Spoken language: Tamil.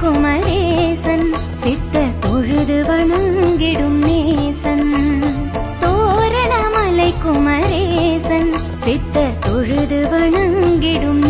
குமரேசன் சித்தர் தொழுது வணங்கிடும் நேசன். தோரணமலை குமரேசன் சித்தர் தொழுது வணங்கிடும்